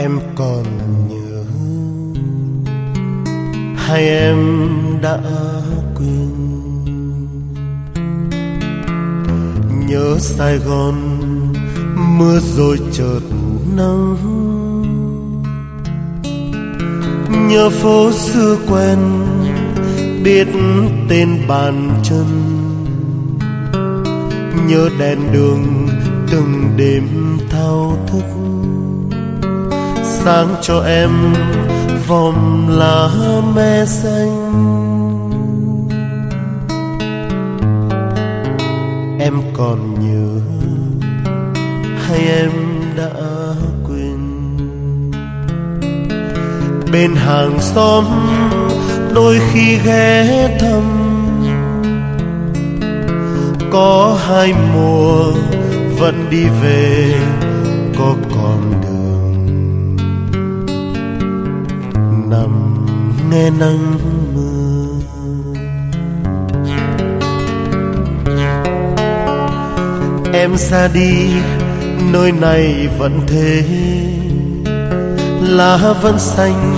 em còn nhớ. Hay em đã quên. Nhớ sài gòn, mưa rồi chợt nắng. Nhớ phố xưa quen, biết tên bàn chân. Nhớ đèn đường từng đêm thao thức sáng cho em vòng lá me xanh. Em còn nhớ hay em đã quên? Bên hàng xóm đôi khi ghé thăm. Có hai mùa vẫn đi về, có con đường nằm nghe nắng mưa. Em ra đi, nơi này vẫn thế. Lá vẫn xanh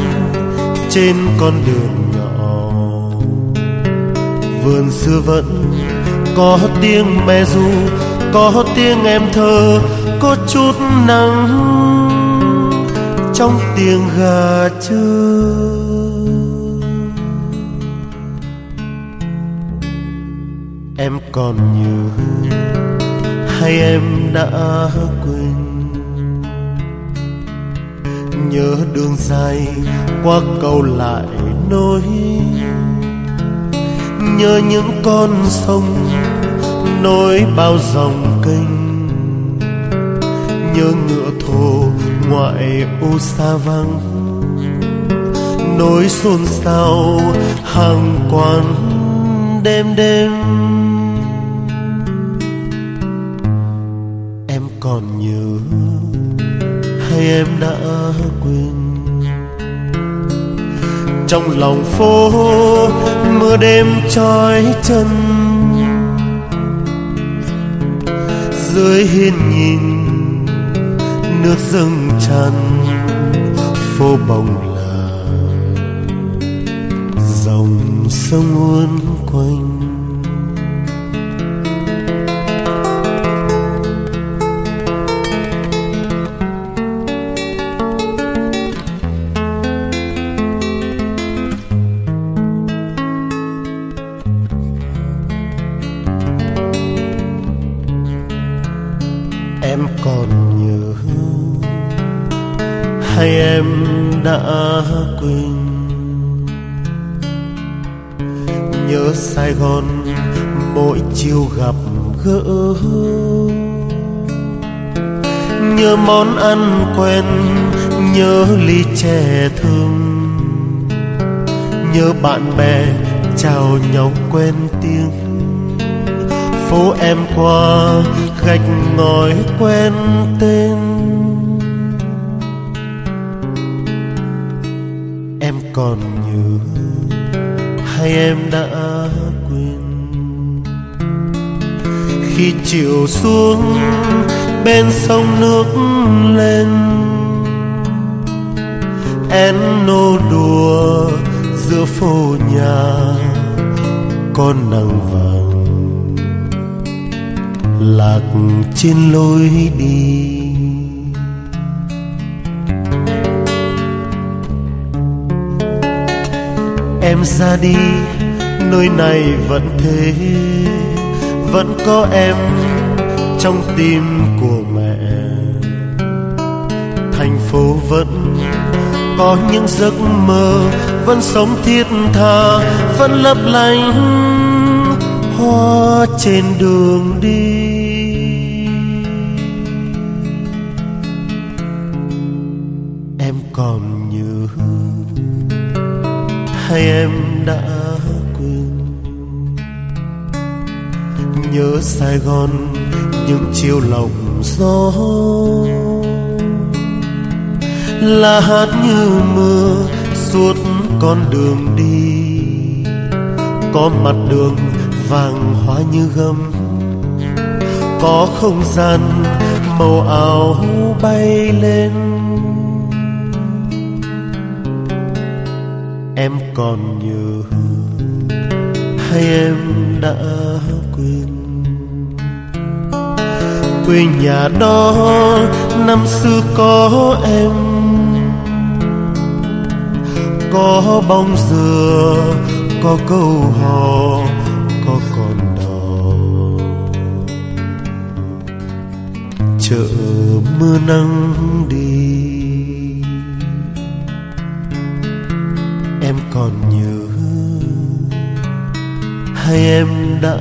trên con đường nhỏ. Vườn xưa vẫn có tiếng mẹ ru, có tiếng em thơ, có chút nắng trong tiếng gà trưa em còn nhớ hay em đã quên? Nhớ đường dài qua cầu lại nối. Nhớ những con sông nối bao dòng kênh. Nhớ ngựa ngoại ô xa vắng. Nối xôn xao hàng quán đêm đêm. Em còn nhớ hay em đã quên? Trong lòng phố mưa đêm trói chân. Dưới hiên nhìn nước dâng tràn phố bồng là dòng sông uốn quanh hay em đã quên? Nhớ sài gòn, mỗi chiều gặp gỡ. Nhớ món ăn quen, nhớ ly chè thương. Nhớ bạn bè, chào nhau quen tiếng. Phố em qua, gạch ngói quen tên. Còn nhớ hay em đã quên. Khi chiều xuống, bên sông nước lên em nô đùa giữa phố nhà con nắng vàng. Lạc trên lối đi. Em ra đi, nơi này vẫn thế. Vẫn có em trong tim của mẹ. Thành phố vẫn có những giấc mơ, vẫn sống thiết tha, vẫn lấp lánh hoa trên đường đi. Em còn nhớ hay em đã quên. Nhớ sài gòn, những chiều lòng gió. Là hát như mưa, suốt con đường đi. Có mặt đường vàng hoa như gấm. Có không gian màu áo bay lên. Em còn nhớ hay em đã quên? Quê nhà đó, năm xưa có em. Có bóng dừa, có câu hò, có con đò. Chợ mưa nắng đi. Em còn nhớ. Hay em đã